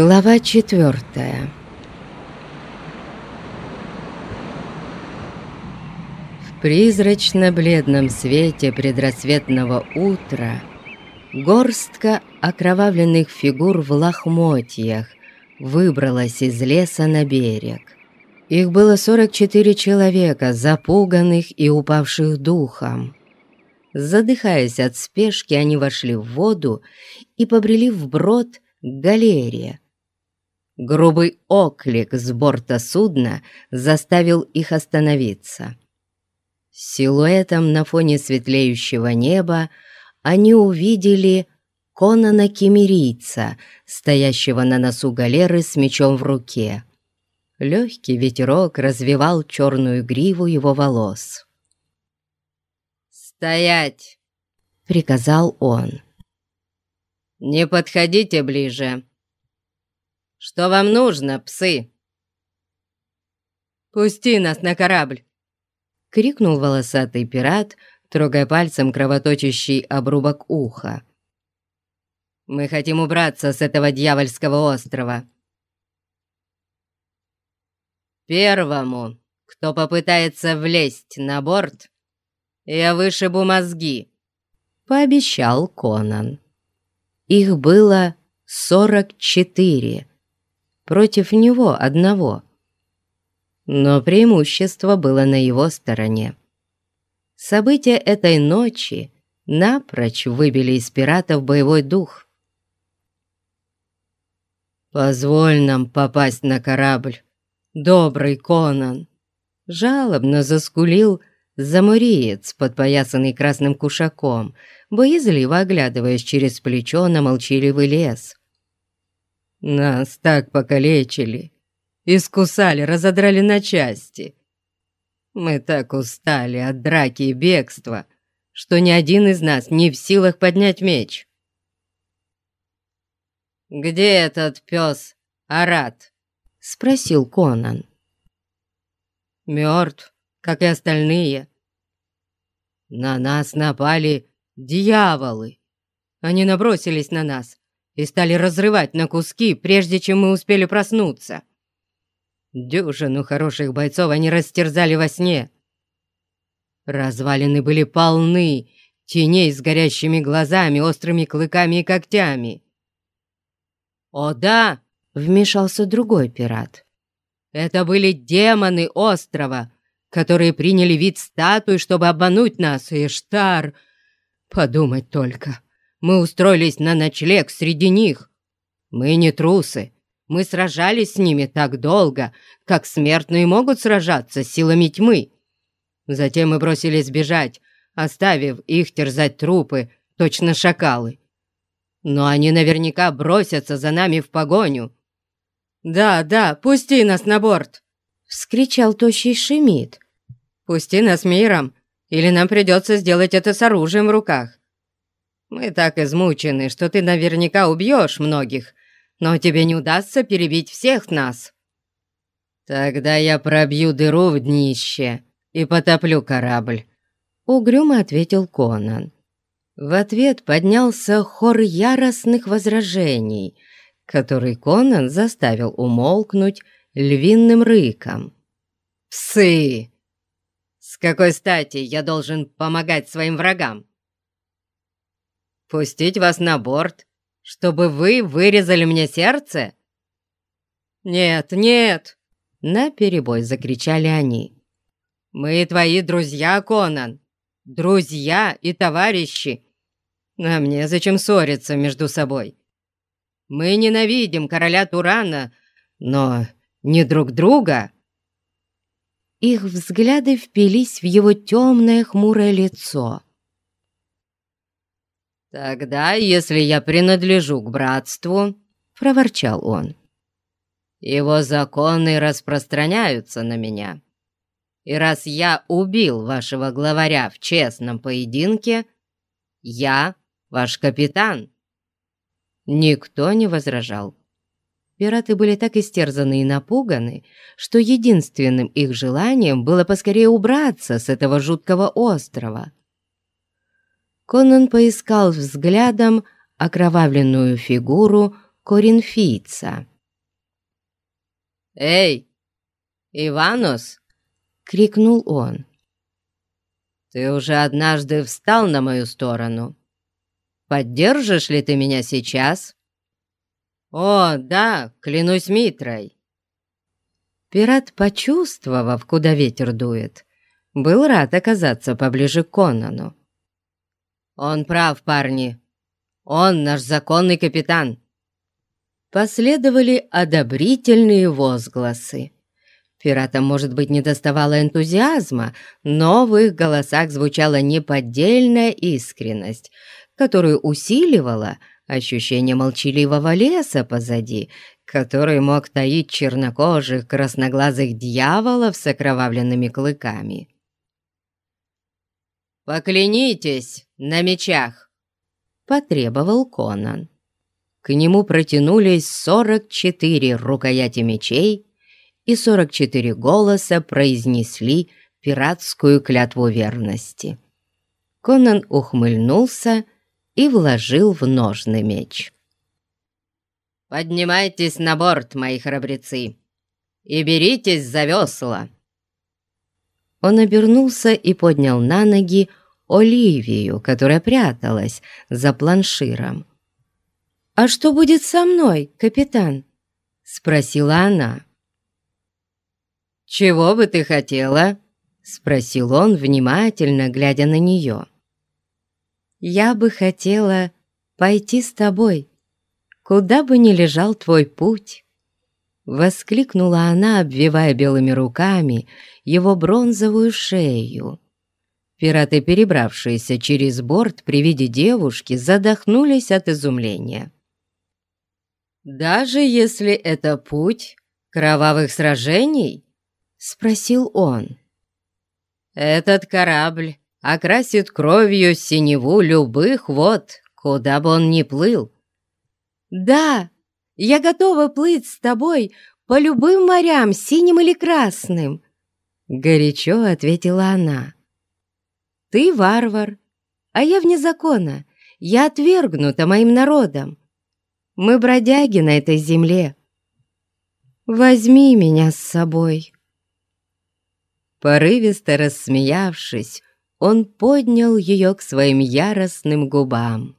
Глава четвертая В призрачно-бледном свете предрассветного утра горстка окровавленных фигур в лохмотьях выбралась из леса на берег. Их было 44 человека, запуганных и упавших духом. Задыхаясь от спешки, они вошли в воду и побрели вброд галерее. Грубый оклик с борта судна заставил их остановиться. Силуэтом на фоне светлеющего неба они увидели Конана Кемерийца, стоящего на носу галеры с мечом в руке. Легкий ветерок развивал черную гриву его волос. «Стоять!» — приказал он. «Не подходите ближе. Что вам нужно, псы?» «Пусти нас на корабль!» — крикнул волосатый пират, трогая пальцем кровоточащий обрубок уха. «Мы хотим убраться с этого дьявольского острова!» «Первому, кто попытается влезть на борт, я вышибу мозги!» — пообещал Конан. Их было сорок четыре против него одного. Но преимущество было на его стороне. События этой ночи напрочь выбили из пиратов боевой дух. «Позволь нам попасть на корабль, добрый Конан!» Жалобно заскулил замуриец, подпоясанный красным кушаком, боязливо оглядываясь через плечо на молчаливый лес. «Нас так покалечили, искусали, разодрали на части. Мы так устали от драки и бегства, что ни один из нас не в силах поднять меч». «Где этот пес, Арат?» — спросил Конан. «Мертв, как и остальные. На нас напали Дьяволы! Они набросились на нас и стали разрывать на куски, прежде чем мы успели проснуться. Дюжину хороших бойцов они растерзали во сне. Развалины были полны теней с горящими глазами, острыми клыками и когтями. «О да!» — вмешался другой пират. «Это были демоны острова, которые приняли вид статуи, чтобы обмануть нас, и Штар Подумать только, мы устроились на ночлег среди них. Мы не трусы, мы сражались с ними так долго, как смертные могут сражаться силами тьмы. Затем мы бросились бежать, оставив их терзать трупы, точно шакалы. Но они наверняка бросятся за нами в погоню. «Да, да, пусти нас на борт!» — вскричал тощий Шемид. «Пусти нас миром, или нам придется сделать это с оружием в руках. Мы так измучены, что ты наверняка убьешь многих, но тебе не удастся перебить всех нас. Тогда я пробью дыру в днище и потоплю корабль», — угрюмо ответил Конан. В ответ поднялся хор яростных возражений, который Конан заставил умолкнуть львиным рыком. «Псы! С какой стати я должен помогать своим врагам? Пустить вас на борт, чтобы вы вырезали мне сердце? Нет, нет!» На перебой закричали они. «Мы твои друзья, Конан! Друзья и товарищи! А мне зачем ссориться между собой? Мы ненавидим короля Турана, но не друг друга». Их взгляды впились в его темное хмурое лицо. «Тогда, если я принадлежу к братству, — проворчал он, — его законы распространяются на меня. И раз я убил вашего главаря в честном поединке, я ваш капитан». Никто не возражал. Пираты были так истерзаны и напуганы, что единственным их желанием было поскорее убраться с этого жуткого острова. Конан поискал взглядом окровавленную фигуру коринфийца. «Эй, Иванус!» — крикнул он. «Ты уже однажды встал на мою сторону. Поддержишь ли ты меня сейчас?» «О, да, клянусь Митрой!» Пират, почувствовав, куда ветер дует, был рад оказаться поближе к Конану. «Он прав, парни. Он наш законный капитан». Последовали одобрительные возгласы. Пиратам, может быть, не доставало энтузиазма, но в их голосах звучала неподдельная искренность, которую усиливала ощущение молчаливого леса позади, который мог таить чернокожих красноглазых дьяволов с окровавленными клыками. «Поклянитесь на мечах!» — потребовал Конан. К нему протянулись сорок четыре рукояти мечей, и сорок четыре голоса произнесли пиратскую клятву верности. Конан ухмыльнулся и вложил в ножный меч. «Поднимайтесь на борт, мои храбрецы, и беритесь за весла!» Он обернулся и поднял на ноги Оливию, которая пряталась за планширом. «А что будет со мной, капитан?» — спросила она. «Чего бы ты хотела?» — спросил он, внимательно глядя на нее. «Я бы хотела пойти с тобой, куда бы ни лежал твой путь». Воскликнула она, обвивая белыми руками его бронзовую шею. Пираты, перебравшиеся через борт при виде девушки, задохнулись от изумления. «Даже если это путь кровавых сражений?» — спросил он. «Этот корабль окрасит кровью синеву любых вод, куда бы он ни плыл». «Да, я готова плыть с тобой по любым морям, синим или красным», — горячо ответила она. Ты варвар, а я вне закона. Я отвергнута моим народом. Мы бродяги на этой земле. Возьми меня с собой». Порывисто рассмеявшись, он поднял ее к своим яростным губам.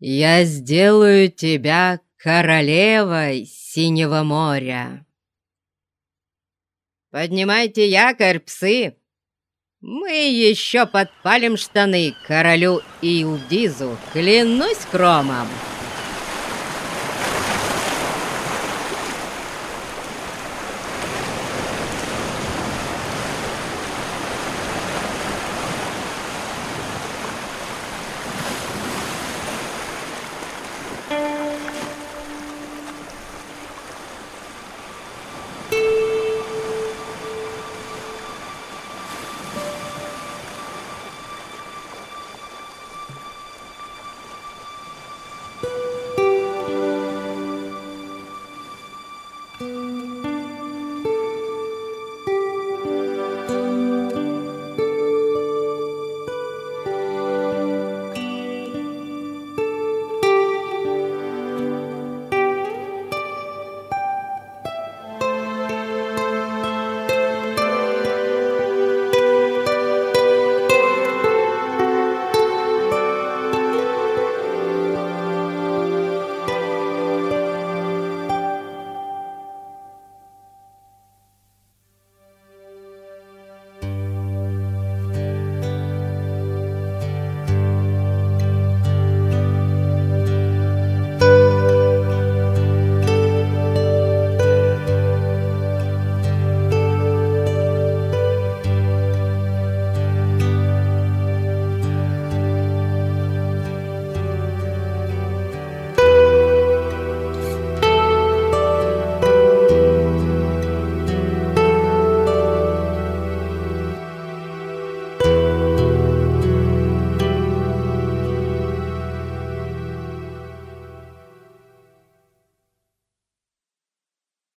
«Я сделаю тебя королевой Синего моря!» «Поднимайте якорь, псы!» Мы еще подпалим штаны королю Илдизу, клянусь кромом!»